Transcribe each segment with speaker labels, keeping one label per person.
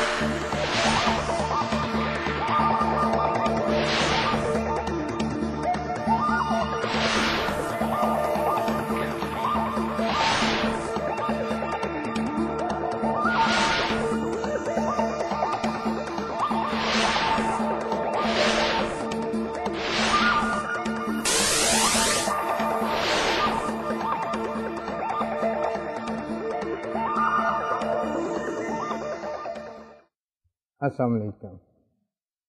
Speaker 1: ہے السلام علیکم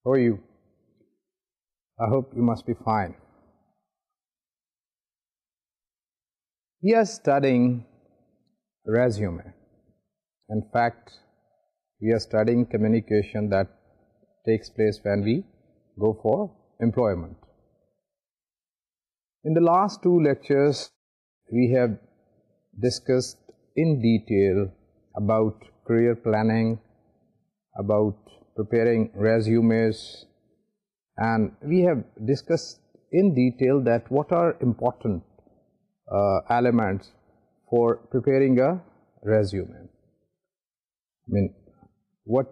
Speaker 1: how you I hope you must be fine we are starting resume in fact we are starting communication that takes place when we go for employment in the last two lectures we have discussed in detail about career planning about preparing resumes and we have discussed in detail that what are important uh, elements for preparing a resume. I mean what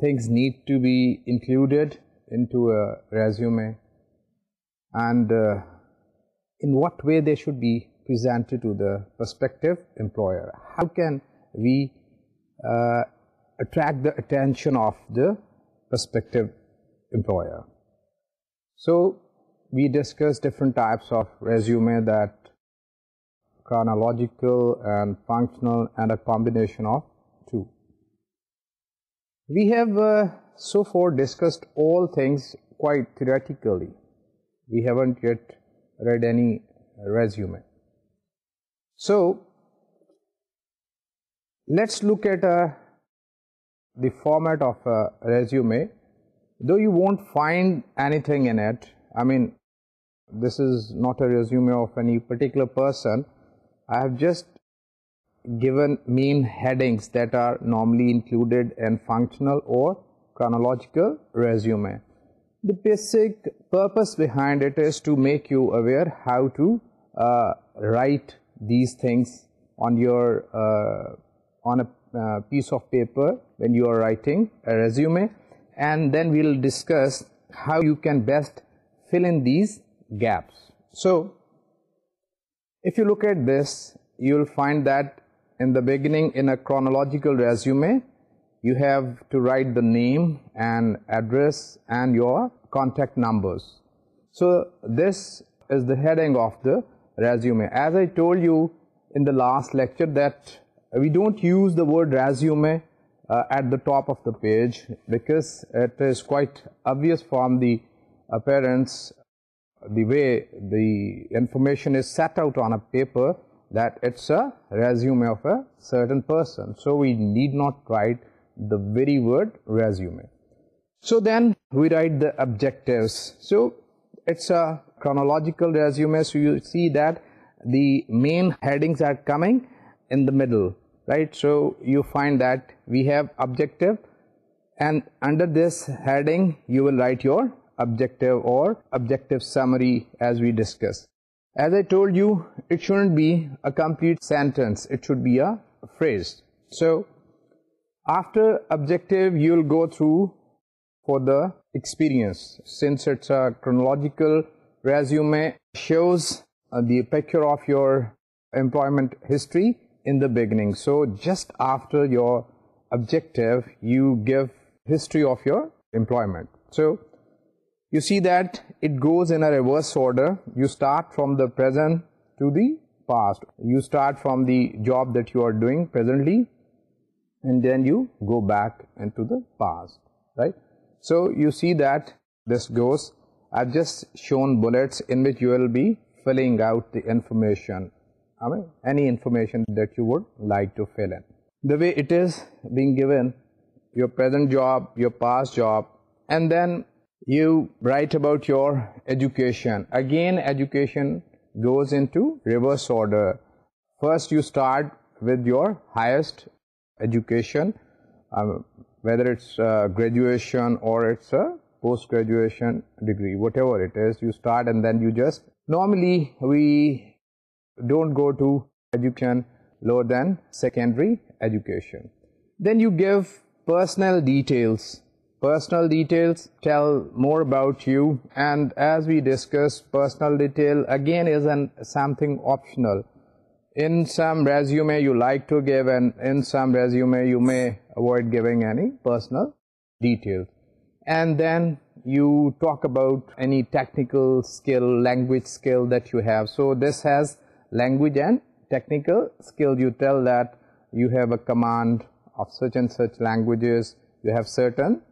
Speaker 1: things need to be included into a resume and uh, in what way they should be presented to the prospective employer. How can we uh, attract the attention of the prospective employer. So we discussed different types of resume that chronological and functional and a combination of two. We have uh, so far discussed all things quite theoretically. We haven't yet read any resume. So, let's look at a uh, the format of a resume though you won't find anything in it I mean this is not a resume of any particular person I have just given main headings that are normally included in functional or chronological resume the basic purpose behind it is to make you aware how to uh, write these things on your uh, on a uh, piece of paper when you are writing a resume and then we'll discuss how you can best fill in these gaps. So if you look at this you'll find that in the beginning in a chronological resume you have to write the name and address and your contact numbers. So this is the heading of the resume. As I told you in the last lecture that uh, we don't use the word resume uh, at the top of the page because it is quite obvious from the appearance, the way the information is set out on a paper, that it's a resume of a certain person. So we need not write the very word resume. So then we write the objectives. So it's a chronological resume. So you see that the main headings are coming in the middle right so you find that we have objective and under this heading you will write your objective or objective summary as we discussed. as I told you it shouldn't be a complete sentence it should be a phrase so after objective you'll go through for the experience since it's a chronological resume shows uh, the picture of your employment history in the beginning. So just after your objective, you give history of your employment. So you see that it goes in a reverse order. You start from the present to the past. You start from the job that you are doing presently and then you go back into the past, right? So you see that this goes. I've just shown bullets in which you will be filling out the information I mean, any information that you would like to fill in. The way it is being given, your present job, your past job, and then you write about your education. Again, education goes into reverse order. First, you start with your highest education, um, whether it's uh, graduation or it's a post graduation degree, whatever it is, you start and then you just normally we don't go to education lower than secondary education. Then you give personal details. Personal details tell more about you and as we discuss, personal detail again is an, something optional. In some resume you like to give and in some resume you may avoid giving any personal details. And then you talk about any technical skill, language skill that you have. So this has language and technical skill. You tell that you have a command of such and such languages, you have certain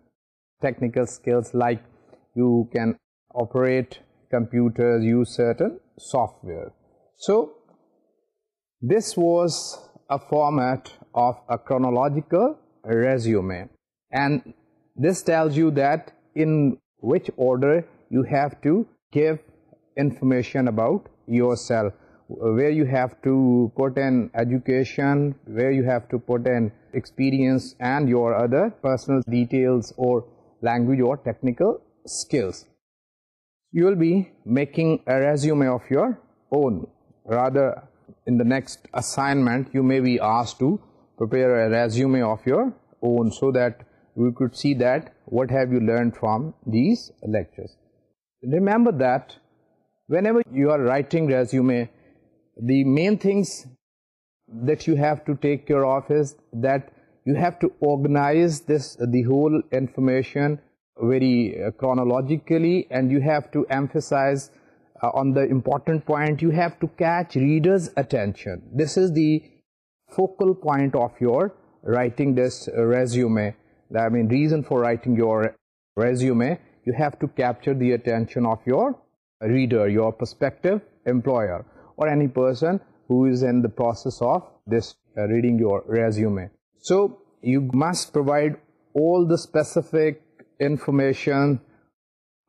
Speaker 1: technical skills like you can operate computers, use certain software. So, this was a format of a chronological resume and this tells you that in which order you have to give information about yourself where you have to put an education, where you have to put an experience and your other personal details or language or technical skills. You will be making a resume of your own. Rather, in the next assignment, you may be asked to prepare a resume of your own so that we could see that what have you learned from these lectures. Remember that whenever you are writing resume, the main things that you have to take care of is that you have to organize this the whole information very uh, chronologically and you have to emphasize uh, on the important point you have to catch readers attention this is the focal point of your writing this resume i mean reason for writing your resume you have to capture the attention of your reader your prospective employer or any person who is in the process of this uh, reading your resume, so you must provide all the specific information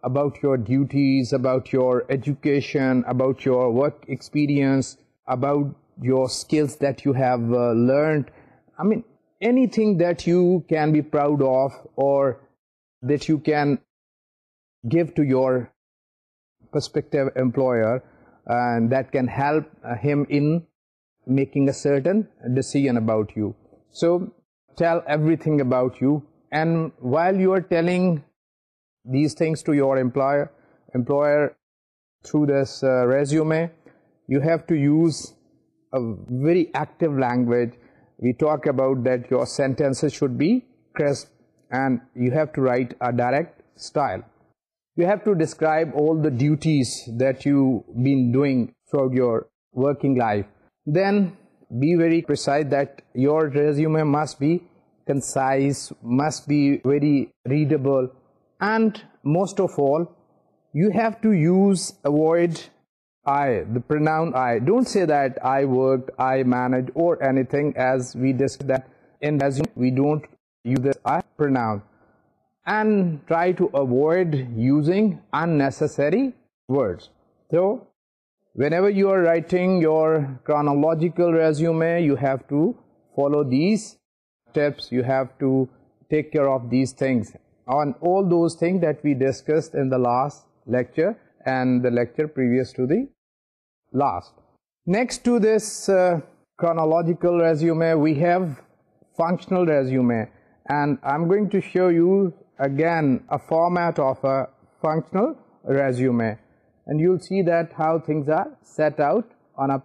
Speaker 1: about your duties, about your education, about your work experience, about your skills that you have uh, learned. I mean, anything that you can be proud of or that you can give to your prospective employer and that can help uh, him in making a certain decision about you. So tell everything about you and while you are telling these things to your employer, employer through this uh, resume, you have to use a very active language. We talk about that your sentences should be crisp and you have to write a direct style you have to describe all the duties that you've been doing throughout your working life. Then be very precise that your resume must be concise, must be very readable and most of all you have to use avoid I, the pronoun I. Don't say that I worked, I managed or anything as we discussed that in resume we don't use this I pronoun and try to avoid using unnecessary words. So, whenever you are writing your chronological resume, you have to follow these steps, you have to take care of these things. On all those things that we discussed in the last lecture and the lecture previous to the last. Next to this uh, chronological resume, we have functional resume and I am going to show you again a format of a functional resume and you'll see that how things are set out on a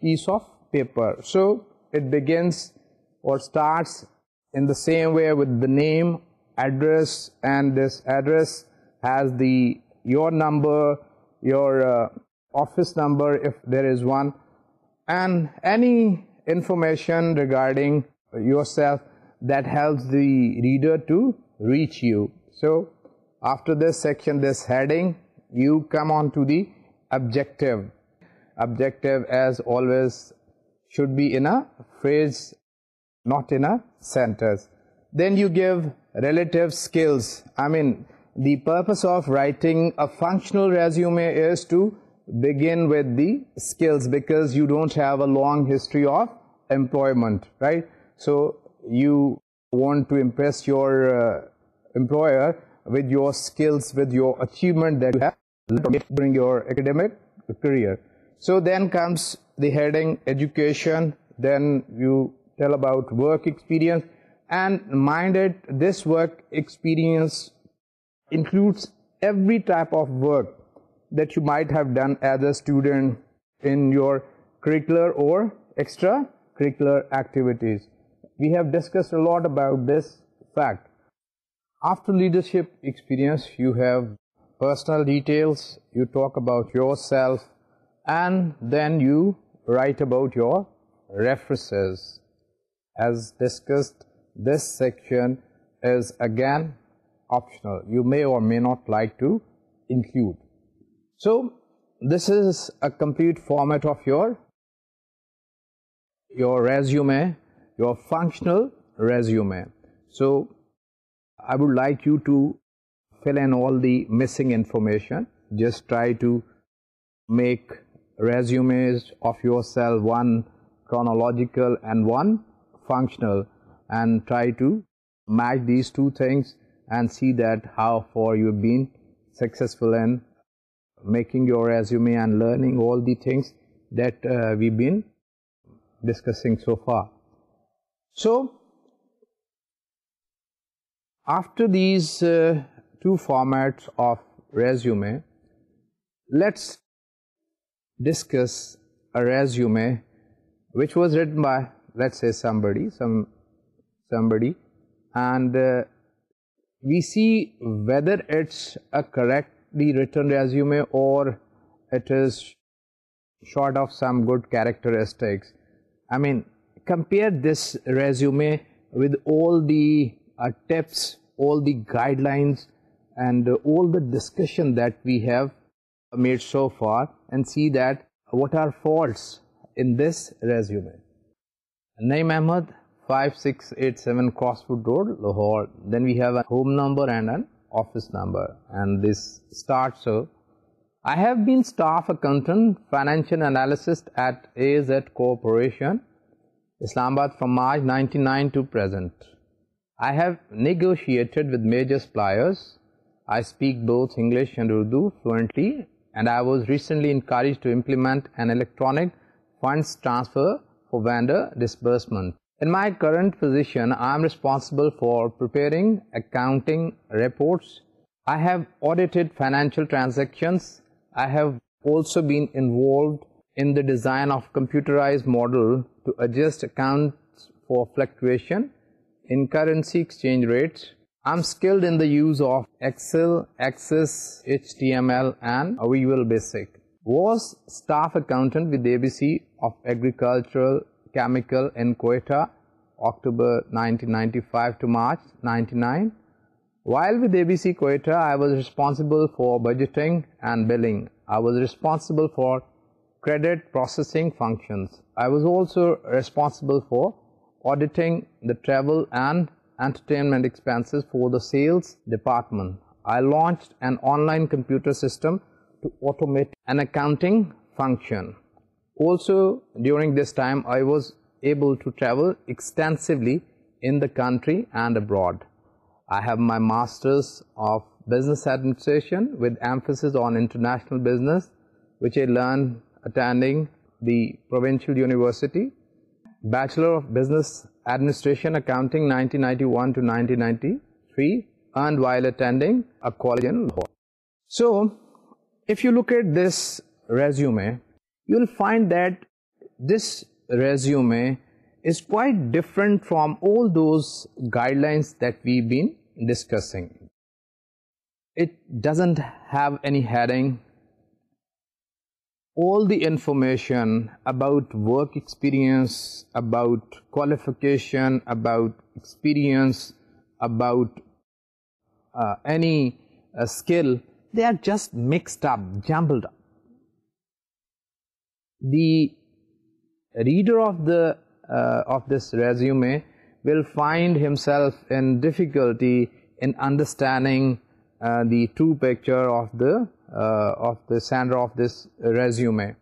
Speaker 1: piece of paper. So it begins or starts in the same way with the name, address and this address has the your number, your uh, office number if there is one and any information regarding yourself that helps the reader to reach you. So, after this section, this heading, you come on to the objective. Objective as always should be in a phrase, not in a sentence. Then you give relative skills. I mean, the purpose of writing a functional resume is to begin with the skills because you don't have a long history of employment, right? So, you want to impress your uh, employer with your skills, with your achievement that you have during your academic career. So then comes the heading education, then you tell about work experience and mind it, this work experience includes every type of work that you might have done as a student in your curricular or extra curricular activities we have discussed a lot about this fact. After leadership experience, you have personal details, you talk about yourself, and then you write about your references. As discussed, this section is again optional. You may or may not like to include. So, this is a complete format of your your resume your functional resume. So, I would like you to fill in all the missing information. Just try to make resumes of yourself one chronological and one functional and try to match these two things and see that how far you've been successful in making your resume and learning all the things that uh, we've been discussing so far. So, after these uh, two formats of resume, let's discuss a resume which was written by let's say somebody, some somebody and uh, we see whether it's a correctly written resume or it is short of some good characteristics. I mean compare this resume with all the uh, tips, all the guidelines and uh, all the discussion that we have made so far and see that what are faults in this resume. Name Ahmed 5687 Crossfoot Road Lahore then we have a home number and an office number and this starts so I have been staff accountant financial analyst at AZ Corporation Islamabad from March 1999 to present. I have negotiated with major suppliers. I speak both English and Urdu fluently, and I was recently encouraged to implement an electronic funds transfer for vendor disbursement. In my current position, I am responsible for preparing accounting reports. I have audited financial transactions. I have also been involved in the design of computerized model to adjust accounts for fluctuation in currency exchange rates. I'm skilled in the use of Excel, Access, HTML and Weevil Basic. Was staff accountant with ABC of Agricultural Chemical in Quetta, October 1995 to March 1999. While with ABC Quetta, I was responsible for budgeting and billing. I was responsible for credit processing functions. I was also responsible for auditing the travel and entertainment expenses for the sales department. I launched an online computer system to automate an accounting function. Also during this time I was able to travel extensively in the country and abroad. I have my masters of business administration with emphasis on international business which I learned attending the provincial university bachelor of business administration accounting 1991 to 1993 and while attending a college in lahore so if you look at this resume you'll find that this resume is quite different from all those guidelines that we've been discussing it doesn't have any heading all the information about work experience, about qualification, about experience, about uh, any uh, skill, they are just mixed up, jumbled up. The reader of the uh, of this resume will find himself in difficulty in understanding uh, the true picture of the of the center of this resume.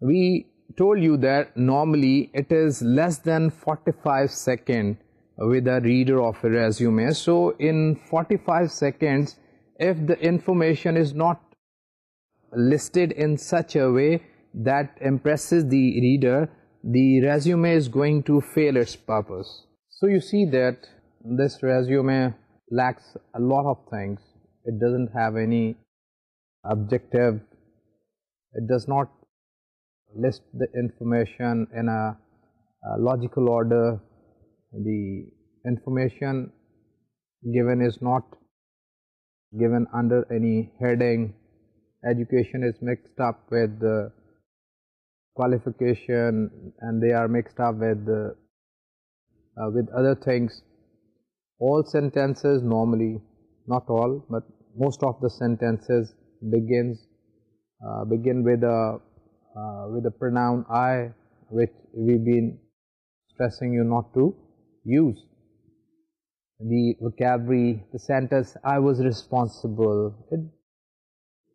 Speaker 1: We told you that normally it is less than 45 seconds with a reader of a resume. So in 45 seconds, if the information is not listed in such a way that impresses the reader, the resume is going to fail its purpose. So you see that this resume lacks a lot of things it doesn't have any objective it does not list the information in a, logical order the information given is not given under any heading education is mixed up with qualification and they are mixed up with uh, with other things all sentences normally not all but most of the sentences begins uh, begin with the uh, with a pronoun I which we've been stressing you not to use the vocabulary the sentence I was responsible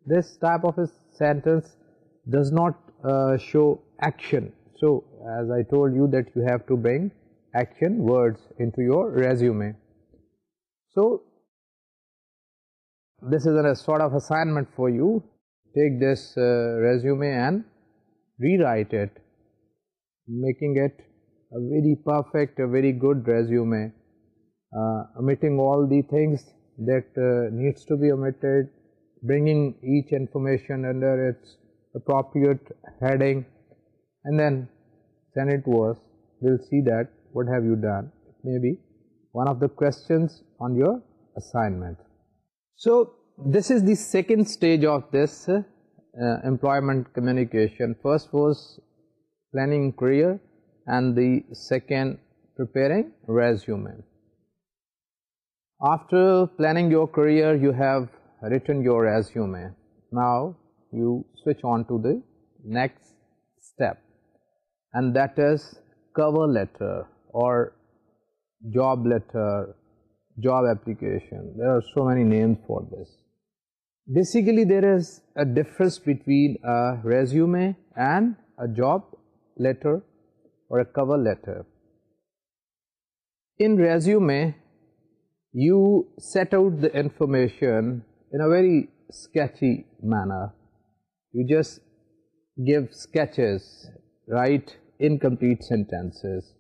Speaker 1: this type of a sentence does not uh, show action so as I told you that you have to bring action words into your resume so this is a sort of assignment for you. Take this uh, resume and rewrite it, making it a very perfect, a very good resume, uh, omitting all the things that uh, needs to be omitted, bringing each information under its appropriate heading and then send it to us. We'll see that what have you done. Maybe one of the questions on your assignment. So this is the second stage of this uh, employment communication. First was planning career, and the second preparing resume. After planning your career, you have written your resume. Now you switch on to the next step, and that is cover letter or job letter job application. There are so many names for this. Basically, there is a difference between a resume and a job letter or a cover letter. In resume, you set out the information in a very sketchy manner. You just give sketches, write incomplete sentences.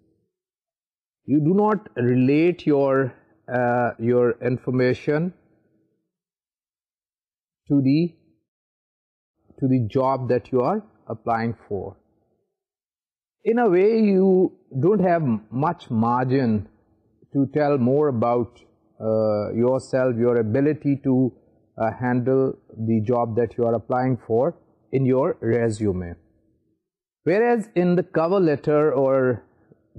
Speaker 1: You do not relate your uh, your information to the to the job that you are applying for in a way you don't have much margin to tell more about uh, yourself your ability to uh, handle the job that you are applying for in your resume whereas in the cover letter or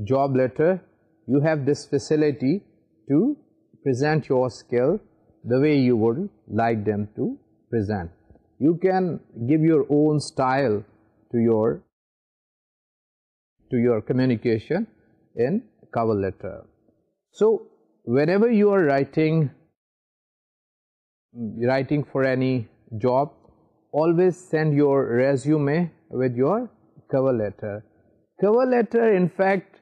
Speaker 1: job letter you have this facility to present your skill the way you would like them to present. You can give your own style to your to your communication in cover letter. So whenever you are writing writing for any job always send your resume with your cover letter. Cover letter in fact